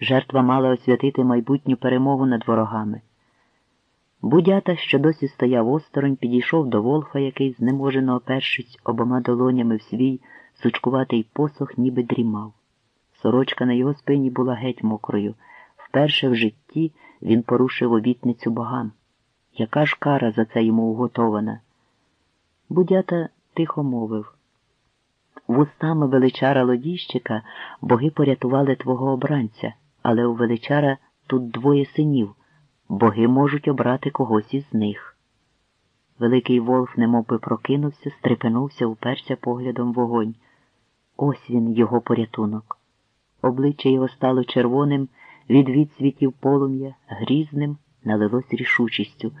Жертва мала освятити майбутню перемогу над ворогами. Будята, що досі стояв осторонь, підійшов до Волфа, який, знеможено опершись обома долонями в свій сучкуватий посох, ніби дрімав. Сорочка на його спині була геть мокрою. Вперше в житті він порушив обітницю богам. Яка ж кара за це йому уготована? Будята тихо мовив. Вустами величара лодійщика боги порятували твого обранця, але у величара тут двоє синів. Боги можуть обрати когось із них. Великий Волф немовби прокинувся, стрепенувся, уперся поглядом вогонь. Ось він, його порятунок. Обличчя його стало червоним, від відсвітів полум'я, грізним, налилось рішучістю.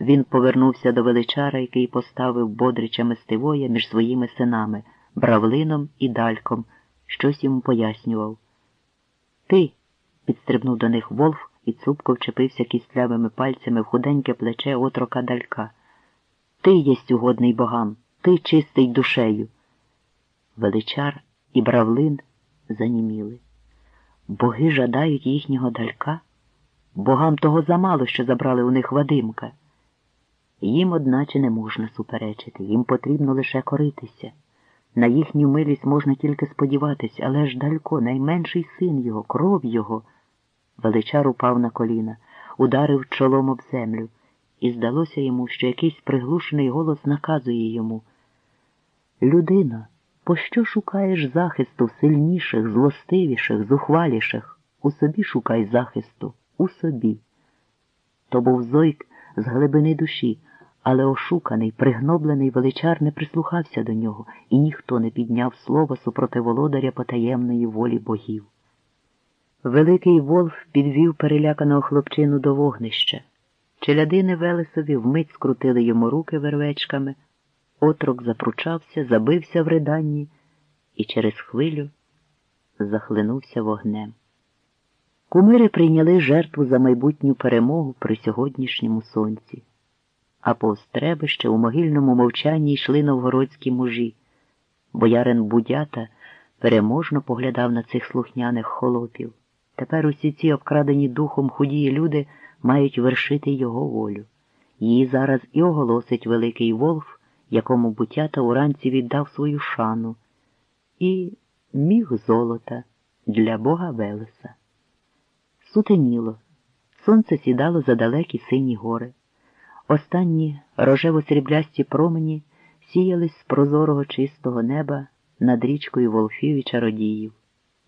Він повернувся до величара, який поставив Бодрича Мистивоя між своїми синами, бравлином і дальком, щось йому пояснював. Ти, підстрибнув до них Волф і цупко вчепився кістлявими пальцями в худеньке плече отрока далька. Ти єсть угодний богам, ти чистий душею. Величар і бравлин заніміли. Боги жадають їхнього далька, богам того замало, що забрали у них Вадимка. Їм, одначе, не можна суперечити, їм потрібно лише коритися. На їхню милість можна тільки сподіватись, але ж Далько, найменший син його, кров його. Величар упав на коліна, ударив чолом об землю, і здалося йому, що якийсь приглушений голос наказує йому. Людино, пощо шукаєш захисту сильніших, злостивіших, зухваліших? У собі шукай захисту, у собі. То був зойк з глибини душі, але ошуканий, пригноблений величар не прислухався до нього, і ніхто не підняв слова супроти володаря потаємної волі богів. Великий Волф підвів переляканого хлопчину до вогнища. Челядини Велесові вмить скрутили йому руки вервечками, отрок запручався, забився в риданні і через хвилю захлинувся вогнем. Кумири прийняли жертву за майбутню перемогу при сьогоднішньому сонці, а повз требище у могильному мовчанні йшли новгородські мужі. Боярин Будята переможно поглядав на цих слухняних холопів. Тепер усі ці обкрадені духом худії люди мають вершити його волю. Її зараз і оголосить Великий Волф, якому Бутята уранці віддав свою шану, і міг золота для бога Велеса. Сутеніло, сонце сідало за далекі сині гори. Останні рожево-сріблясті промені сіялись з прозорого чистого неба над річкою волфів і чародіїв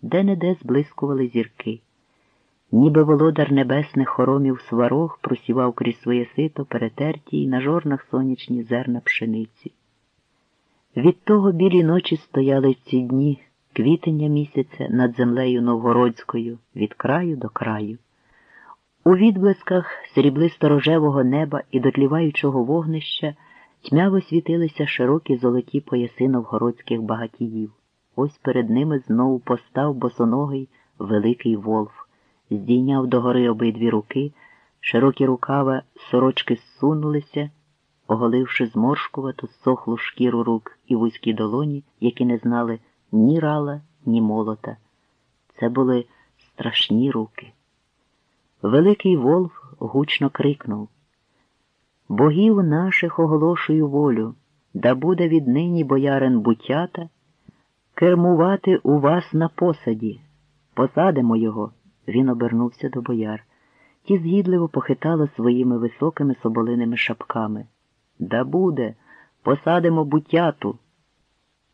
де-не-де зблискували зірки. Ніби володар небесних хоромів сварог просівав крізь своє сито перетерті й на жорнах сонячні зерна пшениці. Від того білі ночі стояли ці дні квітення місяця над землею новгородською від краю до краю. У відблисках сріблисто рожевого неба і дотліваючого вогнища тьмяво світилися широкі золоті пояси новгородських багатіїв. Ось перед ними знову постав босоногий великий волф, здійняв догори обидві руки, широкі рукава сорочки зсунулися, оголивши зморшкувату сохлу шкіру рук і вузькі долоні, які не знали ні рала, ні молота. Це були страшні руки. Великий волф гучно крикнув Богів наших оголошую волю, да буде віднині боярин бутята кермувати у вас на посаді. Посадимо його. Він обернувся до бояр. Ті згідливо похитали своїми високими соболиними шапками. Да буде, посадимо бутяту.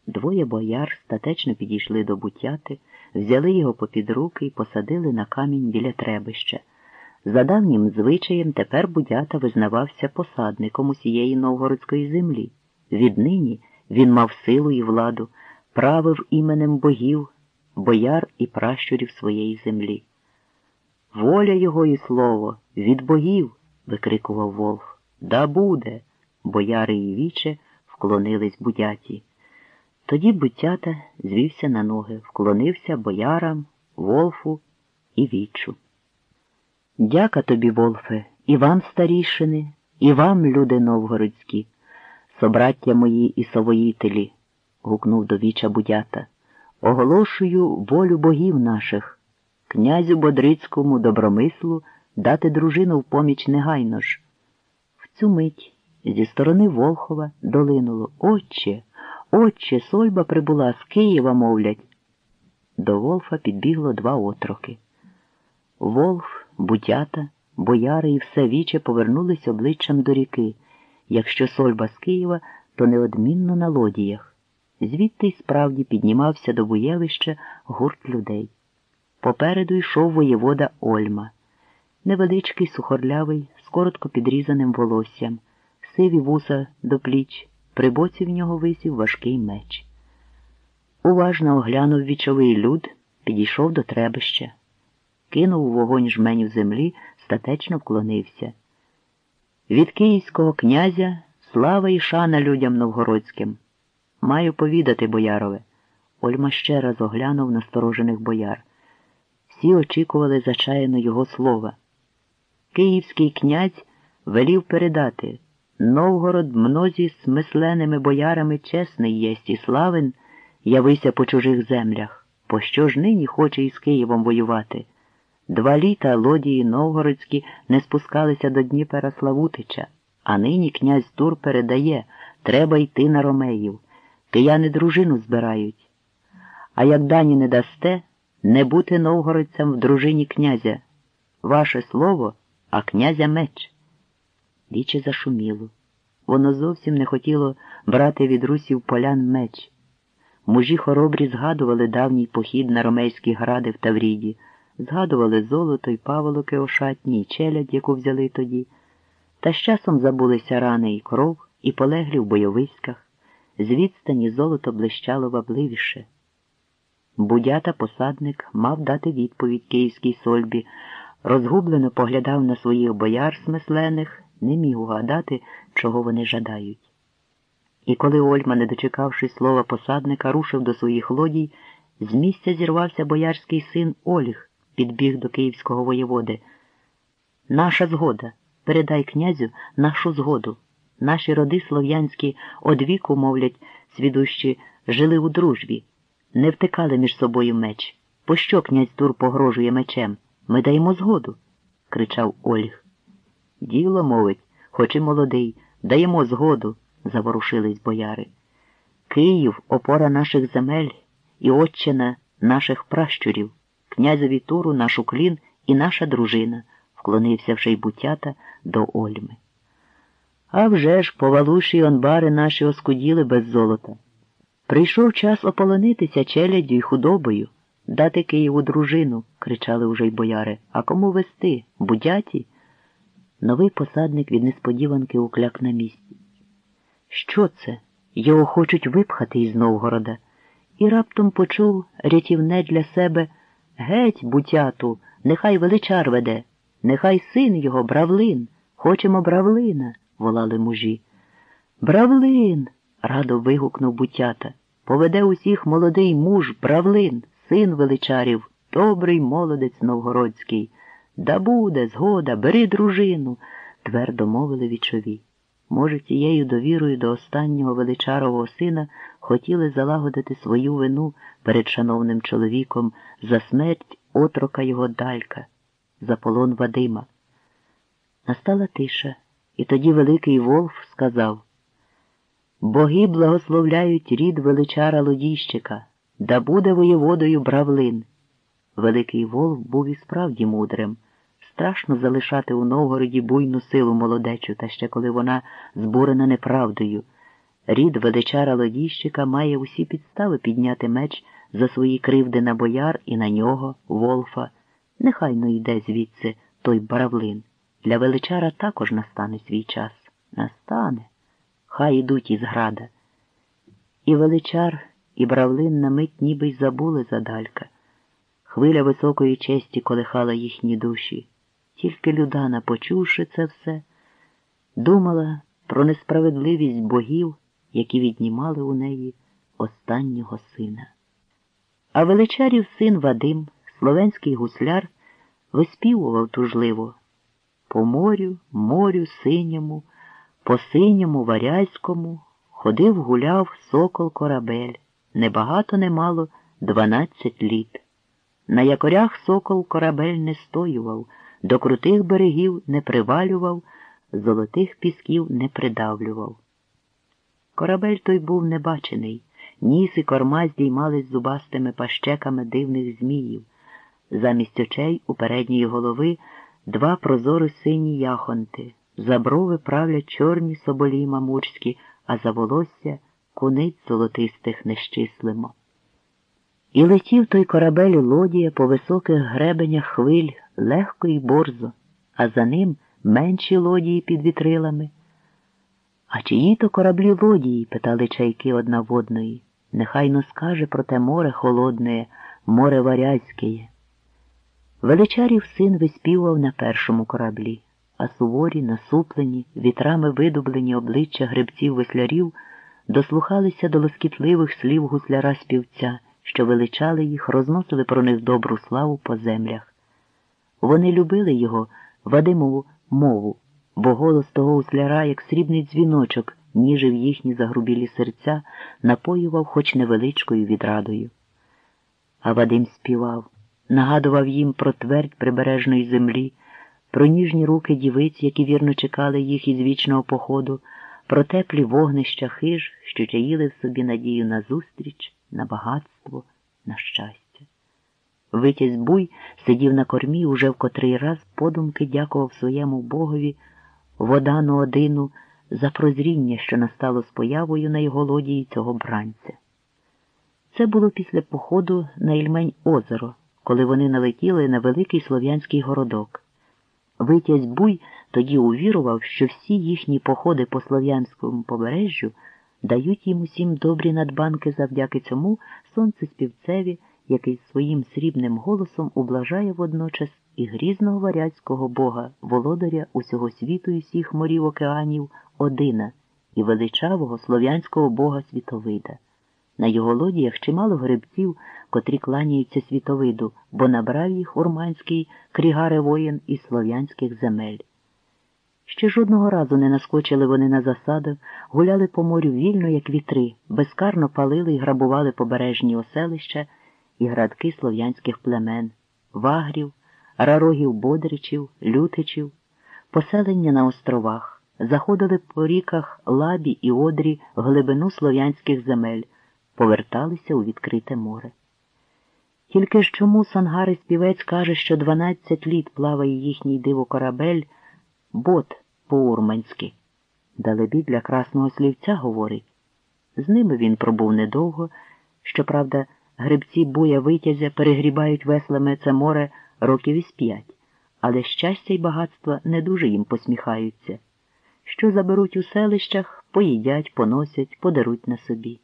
Двоє бояр статечно підійшли до бутяти, взяли його попід руки і посадили на камінь біля требища. За давнім звичаєм тепер Будята визнавався посадником усієї новгородської землі. Віднині він мав силу і владу правив іменем богів, бояр і пращурів своєї землі. Воля його і слово від богів, викрикував Волф. Да буде. Бояри і віче вклонились будяті. Тоді Бутята звівся на ноги, вклонився боярам, Волфу і вічу. Дяка тобі, Волфе, і вам, старішини, і вам, люди новгородські, собраття мої і совоїтелі гукнув до віча Будята. Оголошую волю богів наших. князю Бодрицькому добромислу дати дружину в поміч негайно ж. В цю мить зі сторони Волхова долинуло Отче, отче, сольба прибула з Києва, мовлять. До Волфа підбігло два отроки. Волф, бутята, бояри і все віче повернулись обличчям до ріки. Якщо сольба з Києва, то неодмінно на лодіях. Звідти й справді піднімався до буєвища гурт людей. Попереду йшов воєвода Ольма, невеличкий, сухорлявий, з коротко підрізаним волоссям, сиві вуса до пліч, при боці в нього висів важкий меч. Уважно оглянув вічовий люд, підійшов до требища, кинув вогонь жменю землі, статечно вклонився. Від київського князя слава і шана людям новгородським. Маю повідати, боярове. Ольма ще раз оглянув насторожених бояр. Всі очікували зачаяно його слова. Київський князь велів передати Новгород мнозі смисленими боярами чесний єсть і славен, явися по чужих землях. Пощо ж нині хоче із Києвом воювати? Два літа лодії новгородські не спускалися до Дніпера Славутича, а нині князь Тур передає треба йти на Ромеїв. Кияни дружину збирають. А як дані не дасте, не бути новгородцям в дружині князя. Ваше слово, а князя меч. Віче зашуміло. Воно зовсім не хотіло брати від русів полян меч. Мужі хоробрі згадували давній похід на ромейські гради в Тавріді, згадували золото й паволоки ошатні, й челядь, яку взяли тоді, та з часом забулися рани і кров, і полеглі в бойовиськах. З відстані золото блищало вабливіше. Будята посадник мав дати відповідь київській сольбі, розгублено поглядав на своїх бояр смислених, не міг угадати, чого вони жадають. І коли Ольма, не дочекавшись слова посадника, рушив до своїх лодій, з місця зірвався боярський син Ольг, підбіг до київського воєводи. Наша згода, передай князю нашу згоду. Наші роди слов'янські одвіку, мовлять, свідущі, жили у дружбі, не втикали між собою меч. Пощо князь Тур погрожує мечем? Ми даємо згоду, кричав Ольг. Діло, мовить, хоч і молодий, даємо згоду, заворушились бояри. Київ опора наших земель і отчина наших пращурів, князеві туру наш уклін і наша дружина, вклонився вже й бутята до Ольми. А вже ж, повалуші онбари наші оскуділи без золота. Прийшов час ополонитися челяддю й худобою, дати Києву дружину, кричали уже й бояри. А кому вести? Будяті? Новий посадник від несподіванки укляк на місці. Що це? Його хочуть випхати із Новгорода, і раптом почув рятівне для себе геть, бутяту, нехай величар веде, нехай син його, бравлин, хочемо бравлина волали мужі. Бравлин. радо вигукнув бутята. Поведе усіх молодий муж, бравлин, син величарів, добрий молодець новгородський. Да буде, згода, бери дружину, твердо мовили вічові. Може, тією довірою до останнього величарового сина хотіли залагодити свою вину перед шановним чоловіком за смерть отрока його далька, за полон Вадима. Настала тиша. І тоді Великий Волф сказав Боги благословляють рід величара лодійщика, да буде воєводою бравлин. Великий Волф був і справді мудрим. Страшно залишати у Новгороді буйну силу молодечу, та ще коли вона збурена неправдою. Рід величара лодійщика має усі підстави підняти меч за свої кривди на бояр і на нього, Волфа. Нехай но йде звідси той бравлин. Для величара також настане свій час. Настане, хай ідуть із града. І величар, і бравлин на мить ніби й забули задалька. Хвиля високої честі колихала їхні душі. Тільки Людана, почувши це все, думала про несправедливість богів, які віднімали у неї останнього сина. А величарів син Вадим, словенський гусляр, виспівував тужливо по морю, морю синьому, по синьому варязькому ходив гуляв сокол корабель, небагато немало дванадцять літ. На якорях сокол корабель не стоював, до крутих берегів не привалював, золотих пісків не придавлював. Корабель той був небачений, ніс і корма здіймались зубастими пащеками дивних зміїв. Замість очей у передньої голови два прозоро сині яхонти, за брови правлять чорні соболі мамурські, а за волосся куниць золотистих нещислимо. І летів той корабель лодія по високих гребенях хвиль легко і борзо, а за ним менші лодії під вітрилами. А чиї то кораблі лодії? питали чайки одна в одної. Нехай но скаже про те море холодне, море варязьке. Величарів син виспівав на першому кораблі, а суворі, насуплені, вітрами видублені обличчя гребців веслярів дослухалися до лоскітливих слів гусляра співця, що величали їх, розносили про них добру славу по землях. Вони любили його, Вадимову мову, бо голос того гусляра, як срібний дзвіночок, ніжив їхні загрубілі серця, напоював хоч невеличкою відрадою. А Вадим співав, нагадував їм про твердь прибережної землі, про ніжні руки дівиць, які вірно чекали їх із вічного походу, про теплі вогнища хиж, що чаїли в собі надію на зустріч, на багатство, на щастя. Витязь буй сидів на кормі уже в котрий раз подумки дякував своєму богові водану одину за прозріння, що настало з появою на його лодії цього бранця. Це було після походу на Ільмень озеро, коли вони налетіли на великий слов'янський городок. Витязь Буй тоді увірував, що всі їхні походи по слов'янському побережжю дають їм усім добрі надбанки завдяки цьому сонцеспівцеві, який своїм срібним голосом ублажає водночас і грізного варяцького бога, володаря усього світу і всіх морів океанів Одина і величавого слов'янського бога Світовида. На його лодіях чимало гребців, котрі кланяються світовиду, бо набрав їх урманський крігаре воїн із слов'янських земель. Ще жодного разу не наскочили вони на засаду, гуляли по морю вільно, як вітри, безкарно палили і грабували побережні оселища і градки слов'янських племен, вагрів, рарогів бодричів, лютичів, поселення на островах, заходили по ріках лабі і одрі в глибину слов'янських земель, поверталися у відкрите море. Тільки ж чому Сангари співець каже, що 12 літ плаває їхній диво корабель, бот по-урманськи. Далебі для красного слівця говорить. З ними він пробув недовго, щоправда, грибці буя витязя перегрібають веслами це море років із п'ять, але щастя й багатства не дуже їм посміхаються. Що заберуть у селищах, поїдять, поносять, подаруть на собі.